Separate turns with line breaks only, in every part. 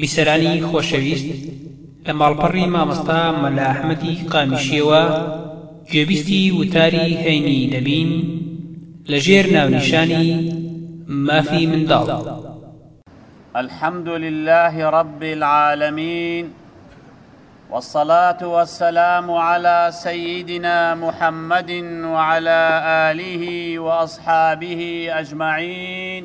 بیسەرانی خۆشەویست، لە ماڵپەڕی مامۆستا مەلا ئەحمەدی قامیشییەوە گوێبیستی وتاری هەینی دەبین لە ژێر ناونیشانی، مافی منداڵ.
الحمد للە رب العالمین والصلاة والسلام علی سیدنا محمد وعلی آله وأصحابه اجمعین.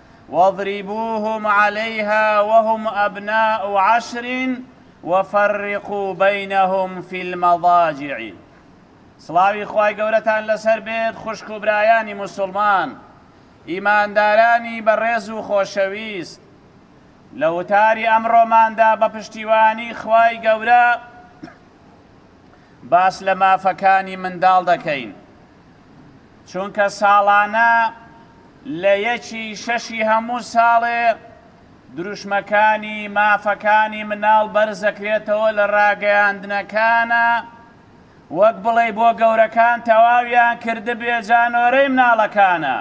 واضربوهم علیها وهم ابناء عشر وفرقوا بینهم فی المضاجع سڵاوی خوای گەورەتان لەسەر بێت خوشک و برایانی موسڵمان ئیماندارانی بەڕێز و خۆشەویست لە وتاری ئەمڕۆماندا بە پشتیوانی خوای گەورە باس لە مافەکانی منداڵ دەکەین چونکە ساڵانە لە یەکی شەشی هەموو ساڵێ دروشمەکانی مافەکانی مناڵ بەرزەکرێتەوە لە ڕاگەیاندنەکانا وەک بڵێ بۆ گەورەکان تەواویان کردبێ جانۆرەی مناڵەکانە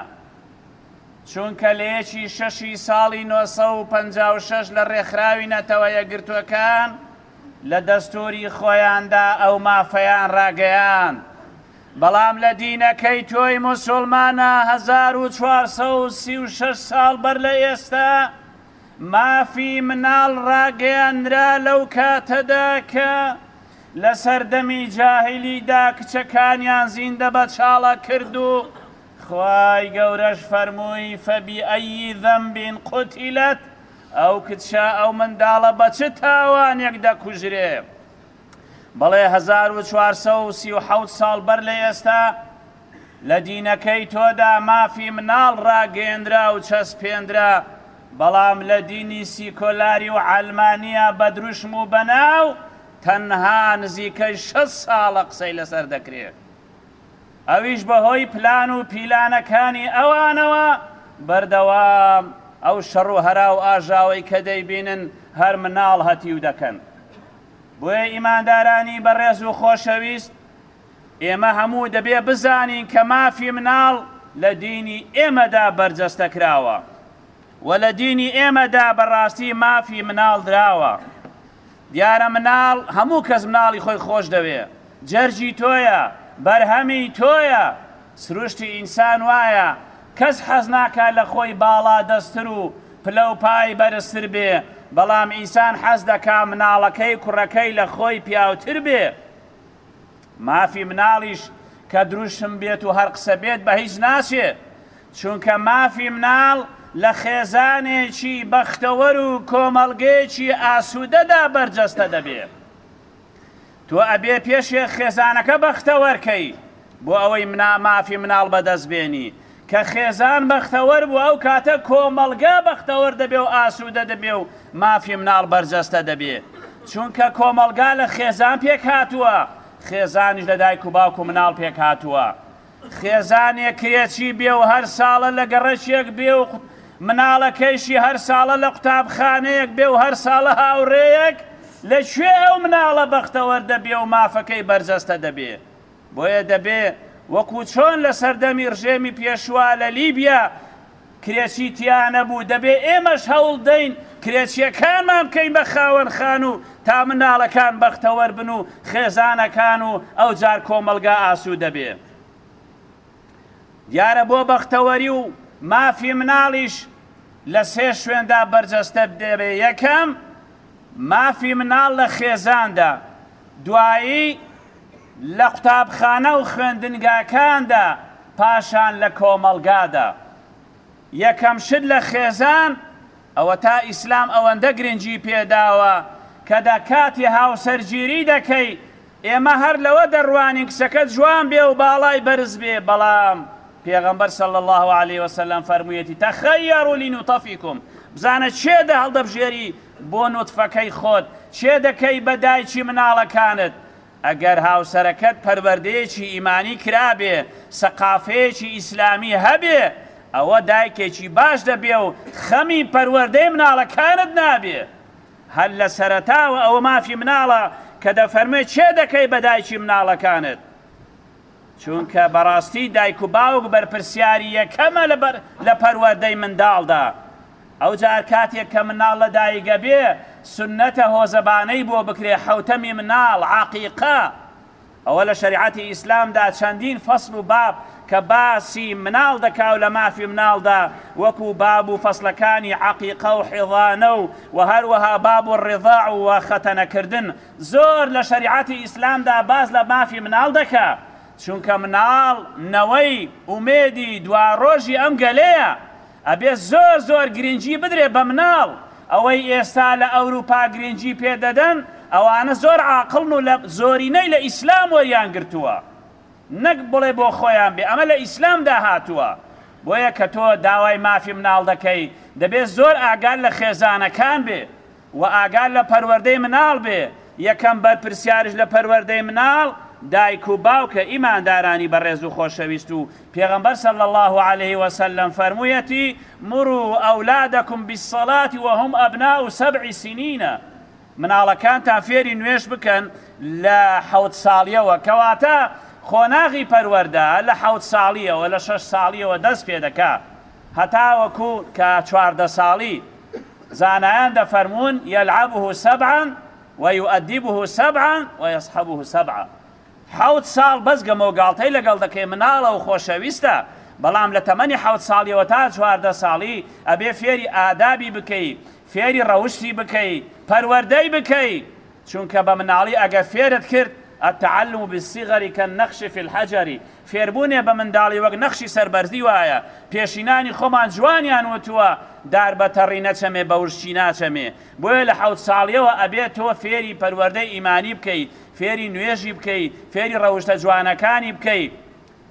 چونکە لە یەکی شەشی ساڵی 1956 لە ڕێکخراوی نەتەوە یەکگرتووەکان لە دەستوری خۆیاندا ئەو مافەیان ڕاگەیاند بەڵام لە دینەکەی تۆی موسوڵمانا هەزار و چوار سەد و سی و شەش ساڵ بەر لە ئێستا مافی مناڵ ڕاگەیاندرا لەو کاتەدا کە لە سەردەمی جاهیلیدا کچەکانیان زیندە بە چاڵە کرد و خوای گەورەش فەرمووی فبأی ذنب قتلت ئەو کچە ئەو منداڵە بە چ تاوانێک دەکوژرێ بەڵێ هەزار و چوار سەد و سی و حەوت ساڵ بەر لە ئێستا لە دینەکەی تۆدا مافی مناڵ ڕاگەیەنرا و چەسپێنرا بەڵام لە دینی سیکۆلاری و عەلمانیە بەدروشم و بەناو تەنها نزیکەی شەست ساڵە قسەی لەسەر دەکرێ ئەویش بەهۆی پلان و پیلانەکانی ئەوانەوە بەردەوام ئەو شەڕ و هەرا و ئاژاوەی کە دەیبینن هەر مناڵ هەتیو دەکەن بۆیە ئیماندارانی بەڕێز و خۆشەویست، ئێمە هەموو دەبێ بزانین کە مافی مناڵ لە دینی ئێمەدا بەرجەستە کراوە و لە دینی ئێمەدا بە ڕاستی مافی مناڵ دراوە. دیارە مناڵ، هەموو کەس مناڵی خۆی خۆش دەوێ، جەرگی تۆیە، بەرهەمی تۆیە، سروشتی ئینسان وایە کەس حەز ناکات لە خۆی باڵا دەستتر و پلە و پای بەرزتر بێ، بەڵام ئینسان حەز دەکات مناڵەکەی کوڕەکەی لە خۆی پیاوتر بێ. مافی مناڵیش کە دروشم بێت و هەر قسە بێت بە هیچ ناچێ، چونکە مافی مناڵ لە خێزانێکی بەختەوەر و کۆمەڵگەیەکی ئاسوودەدا بەرجەستە دەبێ. تۆ ئەبێ پێشێ خێزانەکە بەختەوەر کەی بۆ ئەوەی منا مافی مناڵ بەدەست بێنی کە خێزان بەختەوەر بوو ئەو کاتە کۆمەڵگا بەختەوەر دەبێ و ئاسوودە دەبێ و مافی مناڵ بەرجەستە دەبێ چونکە کۆمەڵگا لە خێزان پێک هاتووە خێزانیش لە دایک و باوک و مناڵ پێک هاتووە خێزانێک کێچی بێ و هەر ساڵە لە گەڕەکێک بێ و مناڵەکەیشی هەر ساڵە لە قوتابخانەیەک بێ و هەر ساڵە هاوڕێیەک، لە کوێ ئەو مناڵە بەختەوەر دەبێ و مافەکەی بەرجەستە دەبێ؟ بۆیە دەبێ وەکوو چۆن لە سەردەمی ڕژێمی پێشوا لە لیبیا، کرێچی تیانەبوو، دەبێ ئێمەش هەوڵدەین کرێچییەکانمان بکەین بە خاوەن خانوو تا منداڵەکان بەختەوەر بن و خێزانەکان و ئەوجار کۆمەڵگا ئاسوودە بێ. دیارە بۆ بەختەوەری و مافی منداڵیش لە سێ شوێندا بەرجەستە دەبێ، یەکەم، مافی منداڵ لە خێزاندا، دوایی، لە قوتابخانە و خوێندنگاکاندا پاشان لە کۆمەڵگادا یەکەم شت لە خێزان ئەوەتا ئیسلام ئەوەندە گرنگی پێداوە کە دە کاتی هاوسەرگیری دەکەی ئێمە هەر لەوە دەڕوانین کچەکە جوان بێ و باڵای بەرز بێ بەڵام پێغەمبەر صلی الله علیه وسلم فەرموویەتی تخیروا لنطفکم بزانە کێ دە هەڵدەبژێری بۆ نوتفەکەی خۆت چێ دەکەی بە دایکی مناڵەکانت ئەگەر هاوسەرەکەت پەروەردەیەکی ئیمانی کرابێ سەقافەیەکی ئیسلامی هەبێ ئەوە دایکێکی باش دەبێ و خەمی پەروەردەی مناڵەکانت نابێ هەر لە سەرەتاوە ئەوە مافی مناڵە کە دەفەرموێ چێ دەکەی بە دایکی مناڵەکانت چونکە بەڕاستی دایک و باوک بەرپرسیاری یەکەمە لە پەروەردەی منداڵدا، ئەوجار کاتێک کە منداڵ لە دایگە بێ سوننەتە هۆزەبانەی بۆ بکرێ حەوتەمی منداڵ عەقیقە، ئەوە لە شەریعەتی ئیسلامدا چەندین فەسڵ و باب کە باسی منداڵ دەکا و لە مافی منداڵدا وەکو باب و فەسڵەکانی عەقیقە و حضانە و هەروەها باب الرضاع و خەتەنەکردن زۆر لە شەریعەتی ئیسلامدا باس لە مافی مناڵ دەکا، چونکە مناڵ نەوەی ئومێدی دوارۆژی ئەم گەلەیە، ئەبێ زۆر زۆر گرنگی بدرێ بە مناڵ، ئەوەی ئێستا لە ئەوروپا گرنگی پێ دەدەن ئەوانە زۆر عاقڵن و لە زۆرینەی لە ئیسلام وەریان گرتووە نەک بڵێ بۆ خۆیان بێ ئەمە لە ئیسلامدا هاتووە بۆیە کە تۆ داوای مافی مناڵ دەکەی دەبێ زۆر ئاگات لە خێزانەکان بێ و ئاگا لە پەروەردەی مناڵ بێ، یەکەم بەرپرسیارش لە پەروەردەی مناڵ دایک و باوکە ئیماندارانی بەڕێز و خۆشەویست و پێغەمبەر صلی اللە علیە وسلم فەرموویەتی، مرو اولادکم بالصلاة وهم ابناء سبع سنین، مناڵەکانتان فێری نوێژ بکەن لە حەوت ساڵیەوە، کەواتە قۆناغی پەروەردە لە حەوت ساڵیەوە، لە شەش ساڵیەوە دەست پێدەکا. هەتاوەکو کە چواردە ساڵی، زانایان دەفەرموون، یلعبه سبعا و یؤدبه سبعا و یصحبه سبعا، حەوت ساڵ بەس گەمۆگاڵتەی لەگەڵ دەکەی، مناڵە و خۆشەویستە، بەڵام لە تەمەنی حەوت ساڵیەوە تا چواردە ساڵی ئەبێ فێری ئادابی بکەی، فێری ڕەوشتی بکەی، پەروەردەی بکەی. چونکە بە مناڵی ئەگەر فێرت کرد، التعلم بالصغر کالنقش فی الحجر، فێربوونێ بە منداڵی وەک نەخشی سەر بەردی وایە، پێشینانی خۆمان جوانیان وتووە، دار بە تەڕی نەچەمێ بە وشکی ناچەمێ، بۆیە لە حەوت ساڵییەوە ئەبێ تۆ فێری پەروەردەی ئیمانی بکەی، فێری نوێژی بکەی، فێری ڕەوشتە جوانەکانی بکەی،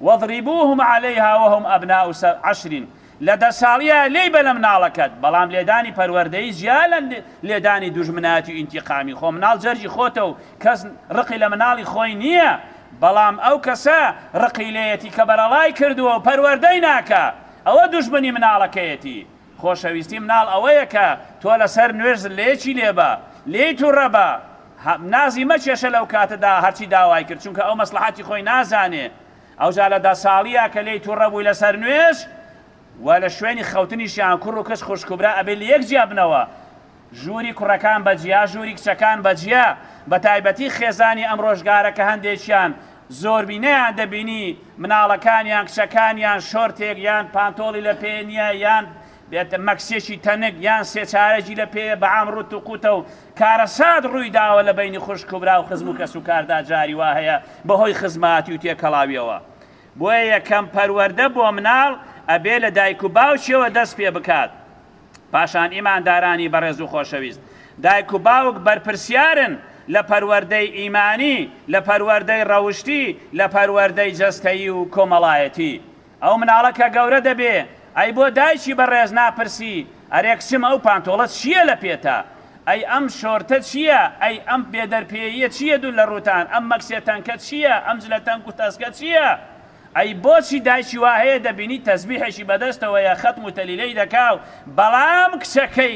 وضربوهم علیها وهم ابناء عشر لە دە ساڵییە لێی بە لە مناڵەکەت، بەڵام لێدانی پەروەردەیی جیا لە لێدانی دوژمنایەتی و ئینتیقامی، خۆ مناڵ جەرگی خۆتە و کەس ڕقی لە مناڵی خۆی نییە، بەڵام ئەو کەسە ڕقی لێیەتی کە بەرەڵای کردووە و پەروەردەی ناکا، ئەوە دوژمنی مناڵەکەیەتی. خۆشەویستی مناڵ ئەوەیە کە تۆ لەسەر نوێژ زلەیەکی لێ بە، لێی توڕە بە، نازی مەکێشە لەو کاتەدا هەرچی داوای کرد چونکە ئەو مەسڵەحەتی خۆی نازانێ، ئەوجا لە دە ساڵییا کە لێی توڕە بووی لەسەر نوێژ و لە شوێنی خەوتنیشیان کوڕ و کچ خوشک و برا ئەبێ لە یەک جیا بنەوە، ژووری کوڕەکان بە جیا ژووری کچەکان بە جیا بە تایبەتی خێزانی ئەم ڕۆژگارە کە هەندێکیان زۆربینەیان دەبینی مناڵەکانیان کچەکانیان شۆرتێک یان پانتۆڵی لە پێ نیە یان بێت مەکسێکی تەنک یان سێچارەکی لە پێ بە عام ڕوت و قوتە و کارەسات ڕووی داوە لە بینی خوش کوبرا و خزم و کەس و کاردا جاری وا هەیە بەهۆی خزماتی و تێکەڵاویەوە بۆیە یەکەم پەروەردە بۆ مناڵ ئەبێ لە دایک و باوکیەوە دەست پێ بکات پاشان ئیماندارانی بەڕێز و خۆشەویست، دایک و باوک بەرپرسیارن لە پەروەردەی ئیمانی، لە پەروەردەی ڕەوشتی، لە پەروەردەی جەستەیی و کۆمەڵایەتی. ئەو مناڵە کە گەورە دەبێ، ئەی بۆ دایکی بەڕێز ناپرسی، ئەرێ کچم ئەو پانتۆڵە چییە لە پێتا؟ ئەی ئەم شۆرتە چییە؟ ئەی ئەم بێدەرپێییە چییە دوور لە ڕووتان؟ ئەم مەکسێ تەنکە چییە؟ ئەم جلە تەنک و تەسکە چییە؟ ئەی بۆچی دایکی وا هەیە دەبینی تەزبیحێکی بەدەستەوەیە خەتم و تەلیلەی دەکا و بەڵام کچەکەی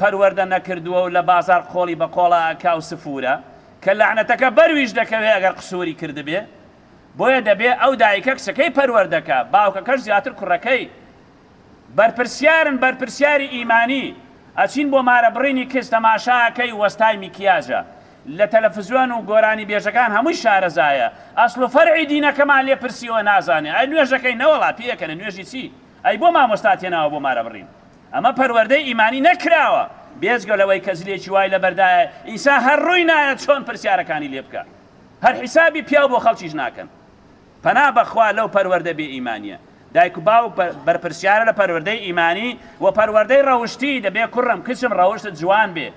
پەروەردە نەکردووە و لە بازاڕ قۆڵی بە قۆڵا ئەکا و سفوورە کە لەعنەتەکە بەرویش دەکەوێ ئەگەر قسووری کردبێ بۆیە دەبێ ئەو دایکە کچەکەی پەروەردە کا باوکەکەش زیاتر کوڕەکەی بەرپرسیارن بەرپرسیاری ئیمانی ئەچین بۆ مارە بڕینی کز تەماشاکەی وەستای میکیاجە لە تەلەفزیۆن و گۆرانی بێژەکان هەمووی شارەزایە ئەسڵ و فەرعی دینەکەمان لێ پرسیوە نازانێ ئەی نوێژەکەی نەوەڵا پێیەکەنە نوێژی چی ئەی بۆ مامۆستات هێناوە بۆ مارە بڕین ئەمە پەروەردەی ئیمانی نەکراوە بێجگە لەوەی کە زلێکی وای لەبەردایە ئینسان هەر ڕووی نایەت چۆن پرسیارەکانی لێ بکا هەر حیسابی پیاو بۆ خەڵکیش ناکەن پەنا بەخوا لەو پەروەردە بێ ئیمانیە دایک و باوک بەرپرسیارە لە پەروەردەی ئیمانی و پەروەردەی ڕەوشتی دەبێ کوڕم کچم ڕەوشتت جوان بێ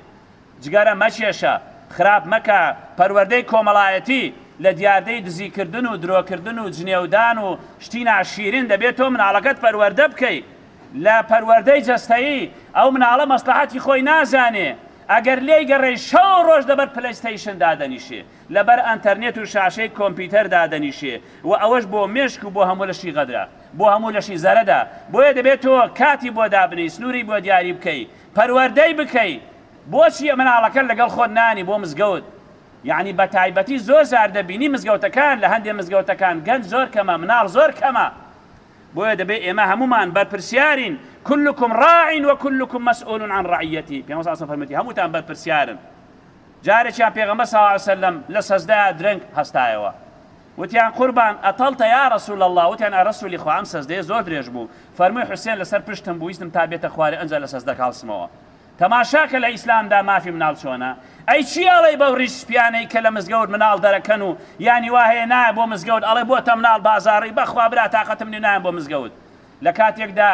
جگەرە مەکێشە خراپ مەکە پەروەردەی کۆمەڵایەتی لە دیاردەی دزی کردن و درۆ کردن و جنێو دان و شتی ناشیرین دەبێ تۆ مناڵەکەت پەروەردە بکەی لە پەروەردەی جەستەیی ئەو مناڵە مەسڵەحەتی خۆی نازانێ ئەگەر لێی گەڕێی شەو ڕۆژ لەبەر پلەیستەیشن دادەنیشێ لەبەر ئەنتەرنێت و شاشەی کۆمپیوتەر دادەنیشێ و ئەوەش بۆ مێشک و بۆ هەموو لەشی غەدرە، بۆ هەموو لەشی زەرەدە، بۆیە دەبێ تۆ کاتی بۆ دابنێی، سنووری بۆ دیاری بکەی، پەروەردەی بکەی، بۆچی مناڵەکەت لەگەڵ خۆت نانی بۆ مزگەوت، یەعنی بە تایبەتی زۆر جار دەبینی مزگەوتەکان لە هەندێ مزگەوتەکان گەنج زۆر کەمە مناڵ زۆر کەمە، بۆیە دەبێ ئێمە هەموومان بەرپرسیارین، کلکم راع و کلکم مسئول عن رعیتە، پێغەمبەر صلی اللە علیە وسلم فەرموویەتی، هەمووتان بەرپرسیارن. جارێکیان پێغەمبەر صلی اللە علیە وسلم لە سەجدەیا درەنگ هەستایەوە وتیان، قوربان اطلت یا رسول اللە، وتیان، ئەی رسولی خوا ئەم سەجدەیە زۆر درێژ بوو، فەرمووی، حوسێن لەسەر پشتم بوو ویستم تا بێتە خوارێ ئەنجا لە سەجدەک هەڵسمەوە. تەماشاکە لە ئیسلامدا مافی مناڵ چۆنە؟ ئەی چی ئەڵێی بەو ریش سپیانەی کە لە مزگەوت مناڵ دەرەکەن و یانی وا هەیە نایەن بۆ مزگەوت ئەڵێ بۆتە مناڵ بازاڕی بەخوا برا تاقەتم نیە نایەم بۆ مزگەوت لە کاتێکدا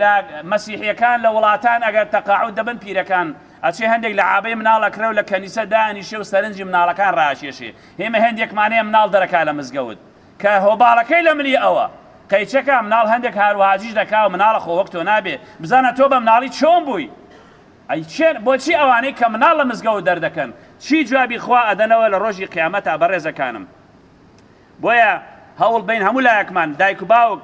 لە مەسیحیەکان لە وڵاتان ئەگەر تەقاعود دەبن پیرەکان ئەچێ هەندێک لە عابەی مناڵ ئەکرێ و لە کەنیسە دانیشێ و سەرنجی مناڵەکان ڕاکێشێ ئێمە هێندێکمانەیە مناڵ دەرەکا لە مزگەوت کە هۆباڵەکەی لە ملی ئەوە قەیچەکە مناڵ هەندێک هاروهاجیش دەکا و مناڵە خۆ وەک تۆ نابێ بزانە تۆ بە مناڵی چۆن بووی ئەی چێن بۆچی ئەوانەی کە مناڵ لە مزگەوت دەردەکەن چی جوابی خوا ئەدەنەوە لە ڕۆژی قیامەتا بەڕێزەکانم بۆیە هەوڵ بەین هەموو لایەکمان، دایک و باوک،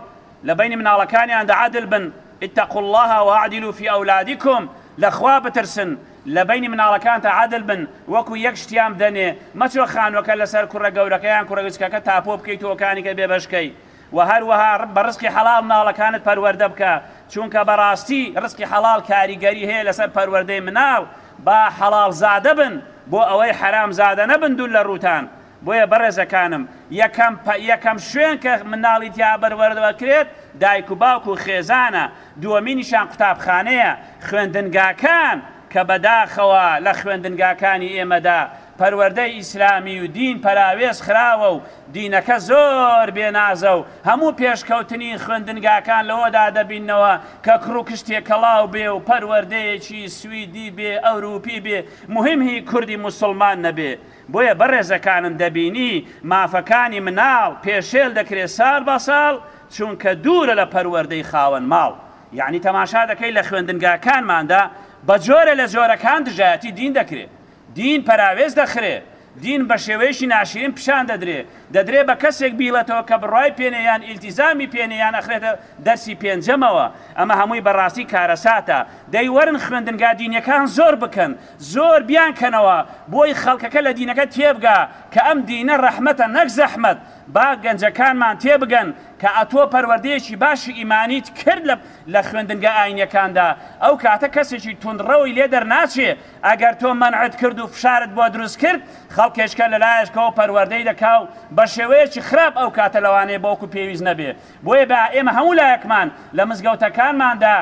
لە بەینی مناڵەکانیاندا عادل بن، اتقوا اللە واعدلوا فی اولادکم، لە خوا بترسن، لە بەینی مناڵەکانتا عادل بن، وەکو یەک شتیان بدەنێ، مەچۆ خانوەکە لەسەر کوڕە گەورەکە یان کوڕە وچکەکە تاپۆ بکەی تۆکانیکە بێ بەش کەی، وە هەروەها بە ڕزقی حەڵاڵ مناڵەکانت پەروەردە بکە، چونکە بەڕاستی ڕزقی حەڵاڵ کاریگەری هەیە لەسەر پەروەردەی مناڵ، با حەڵاڵ زادە بن، بۆ ئەوەی حەرام زادە نەبن دوور لە ڕووتان، بۆیە بەڕێزەکانم یەکەم پە یەکەم شوێن کە مناڵی تیا بەروەردە ئەکرێت دایک و باوک و خێزانە دووەمینیشان قوتابخانەیە خوێندنگاکان کە بەداخەوە لە خوێندنگاکانی ئێمەدا پەروەردەی ئیسلامی و دین پەراوێز خراوە و دینەکە زۆر بێ نازە و هەموو پێشکەوتنی خوێندنگاکان لەوەدا دەبینەوە کە کوڕ و کچ تێکەڵاو بێ و پەروەردەیەکی سویدی بێ ئەوروپی بێ موهیم هی کوردی موسڵمان نەبێ بۆیە بەڕێزەکانم دەبینی مافەکانی مناڵ پێشێل دەکرێت ساڵ بە ساڵ چونکە دوورە لە پەروەردەی خاوەن ماڵ یەعنی تەماشا دەکەی لە خوێندنگاکانماندا بە جۆرە لە جۆرەکان دژایەتی دین دەکرێت دین پەراوێز دەخرێت دین بە شێوەیەکی ناشرین پیشان دەدرێ دەدرێ بە کەسێک بیڵێتەوە کە بڕای پێنێ یان ئیلتیزامی پێنێ یان ئەخرێتە دەرسی پێنجەمەوە ئەمە هەمووی بەڕاستی کارەساتە دەی وەرن خوێندنگا دینیەکان زۆر بکەن زۆر بیان کەنەوە بۆی خەڵکەکە لە دینەکە تێبگا کە ئەم دینە ڕەحمەتە نەک زەحمەت با گەنجەکانمان تێبگەن کە ئەتۆ پەروەردەیەکی باشی ئیمانیت کرد لە لە خوێندنگە ئاینیەکاندا ئەو کاتە کەسێکی توندڕەوی لێ دەرناچێ ئەگەر تۆ مەنعت کرد و فشارت بۆ دروست کرد خەڵکێچکە لەلایەشکەوە پەروەردەی دەکا و بەشێوەیەکی خراپ ئەو کاتە لەوانەیە بەوکو پێویست نەبێ بۆیە با ئێمە هەموو لایەکمان لە مزگەوتەکانماندا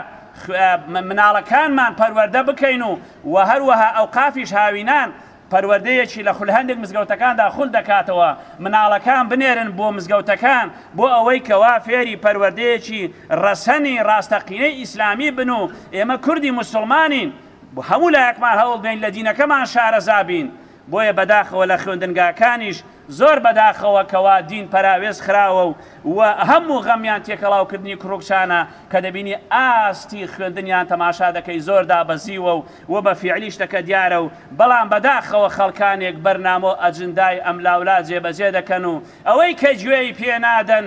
مناڵەکانمان پەروەردە بکەین و و هەروەها ئەوقافیش هاوینان پەروەردەیەکی لە خول هەندێک مزگەوتەکاندا خول دەکاتەوە مناڵەکان بنێرن بۆ مزگەوتەکان بۆ ئەوەی کەوا فێری پەروەردەیەکی ڕەسەنی ڕاستەقینەی ئیسلامی بن و ئێمە کوردی موسڵمانین هەموو لایەکمان هەوڵ بێین لە دینەکەمان شارەزا بین بۆیە بەداخەوە لە خوێندنگاکانیش زۆر بەداخەوە کەوا دین پەراوێز خراوە و و هەم و غەمیان تێکەڵاو کردنی کوڕو کچانە کە دەبینی ئاستی خوێندنیان تەماشا دەکەی زۆر دابەزیوە و و بە فیعلی شتەکە دیارە و بەڵام بەداخەوە خەڵکانێک بەرنامەو ئەجندای ئەملاولا جێبەجێ دەکەن و ئەوەی کە گوێی پێ نادەن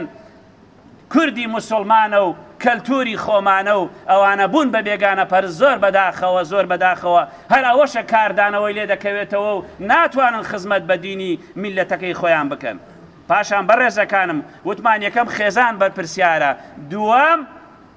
کوردی موسوڵمانە و کەلتوری خۆمانە و ئەوانە بوون بە بێگانە پەرست زۆر بەداخەوە زۆر بەداخەوە هەر ئەوەشە کاردانەوەی لێ دەکەوێتەوە و ناتوانن خزمەت بە دینی میللەتەکەی خۆیان بکەن پاشان بەڕێزەکانم وتمان یەکەم خێزان بەرپرسیارە دووەم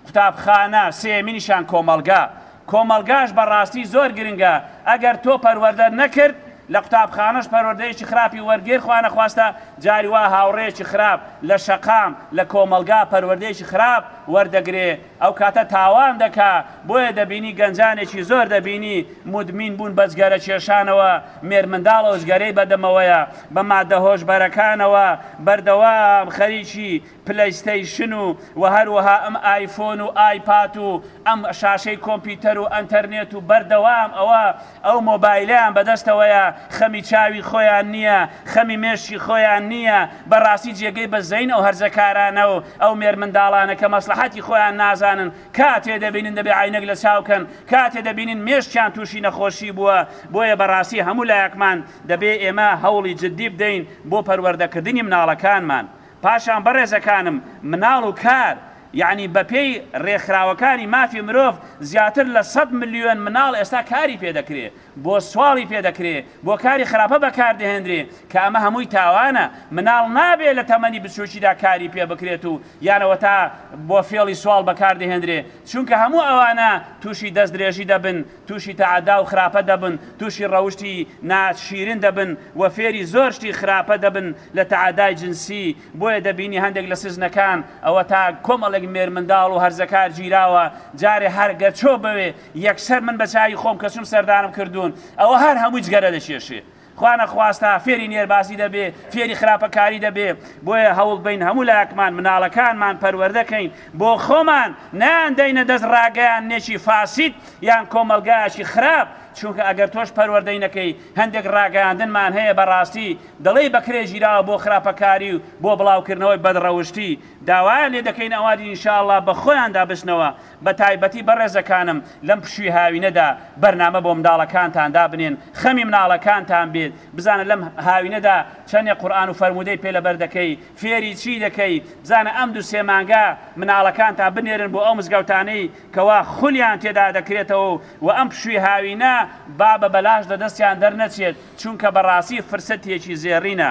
قوتابخانە، سێیەمینیشیان کۆمەڵگا. کۆمەڵگاش بە ڕاستی زۆر گرنگە، ئەگەر تۆ پەروەردەت نەکرد، لە قوتابخانەش پەروەردەیەکی خراپی وەرگر خوانەخواستە جاری وا هاوڕێیەکی خراپ لە شەقام، لە کۆمەڵگا پەروەردەیەکی خراپ وەردەگرێ ئەو کاتە تاوان دەکا، بۆیە دەبینی گەنجانێکی زۆر دەبینی مودمین بوون بە جگەرە کێشانەوە، مێرمنداڵەو جگەرەی بە دەمەوەیە، بە ماددە هۆشبەرەکانەوە بەردەوام خەریکی پلەیستەیشن و وە هەروەها ئەم ئایفۆن و ئایپات و ئەم شاشەی کۆمپیوتەر و ئەنتەرنێت و بەردەوام ئەوە ئەو مۆبایلەیان بەدەستەوەیە خەمی چاوی خۆیان نیە خەمی مێشکی خۆیان نیە بەڕاستی جێگەی بەزەین ئەو هەرزەکارانە و ئەو مێرمنداڵانە کە مەسڵەحەتی خۆیان نازانن کاتێ دەبینن دەبێ عەینەک لە چاو کەن کاتێ دەبینین مێشکیان توشی نەخۆشی بووە بۆیە بەڕاستی هەموو لایەکمان دەبێ ئێمە هەوڵی جدی بدەین بۆ پەروەردەکردنی مناڵەکانمان پاشان بەڕێزەکانم مناڵ و کار یەعنی بەپێی رێکخراوەکانی مافی مرۆڤ زیاتر لە سەد ملیۆن مناڵ ئێستا کاری پێ دەکرێ بۆ سواڵی پێ دەکرێ بۆ کاری خراپە بەکار دەهێندرێ کە ئەمە هەمووی تاوانە مناڵ نابێ لە تەمەنی بچوکیدا کاری پێ بکرێت و یان ئەوەتا بۆ فێڵی سواڵ بەکار دەهێندرێ چونکە هەموو ئەوانە توشی دەست درێژی دەبن تووشی تەعەدا و خراپە دەبن، تووشی ڕەوشتی نا شیرین دەبن و فێری زۆر شتی خراپە دەبن لە تەعەدای جنسی، بۆیە دەبینی هەندێک لە سجنەکان ئەوەتا کۆمەڵێک مێرمنداڵ و هەرزەکار گیراوە، جارێ هەر گەر چۆ بەوێ یەکسەر من بە چاوی خۆم کە چووم سەردانم کردوون ئەوە هەر هەمووی جگەرە دەکێشێ، خوانەخواستە فێری نێربازی دەبێ فێری خراپەکاری دەبێ بۆیە هەوڵ بین هەموو لایەکمان مناڵەکانمان پەروەردەکەین بۆ خۆمان نان دەینە دەست ڕاگەیان نێکی فاسید یان کۆمەلگایەکی خراپ چونکە ئەگەر تۆش پەروەردەی نەکەی هەندێک ڕاگەیاندنمان هەیە بەڕاستی دڵی بەکرێ ژیراوە بۆ خراپەکاری و بۆ بڵاوکردنەوەی بەدڕەوشتی داوایان لێ دەکەین ئەوانی انشاءاللە بە خۆیاندا بچنەوە بە تایبەتی بەڕێزەکانم لەم پشوی هاوینەدا بەرنامە بۆ منداڵەکانتان دابنێن خەمی مناڵەکانتان بێت بزانە لەم هاوینەدا چەنێ قورئان و فەرموودەی پێ لەبەر دەکەی فێری چی دەکەی بزانە ئەم دوو سێ مانگە مناڵەکانتان بنێرن بۆ ئەو مزگەوتانەی کەوا خولیان تێدا دەکرێتەوە و ئەم پشوی هاوینە با بە بەلاش لە دەستیان دەرنەچێت چونکە بەڕاستی فرسەتێکی زێڕینە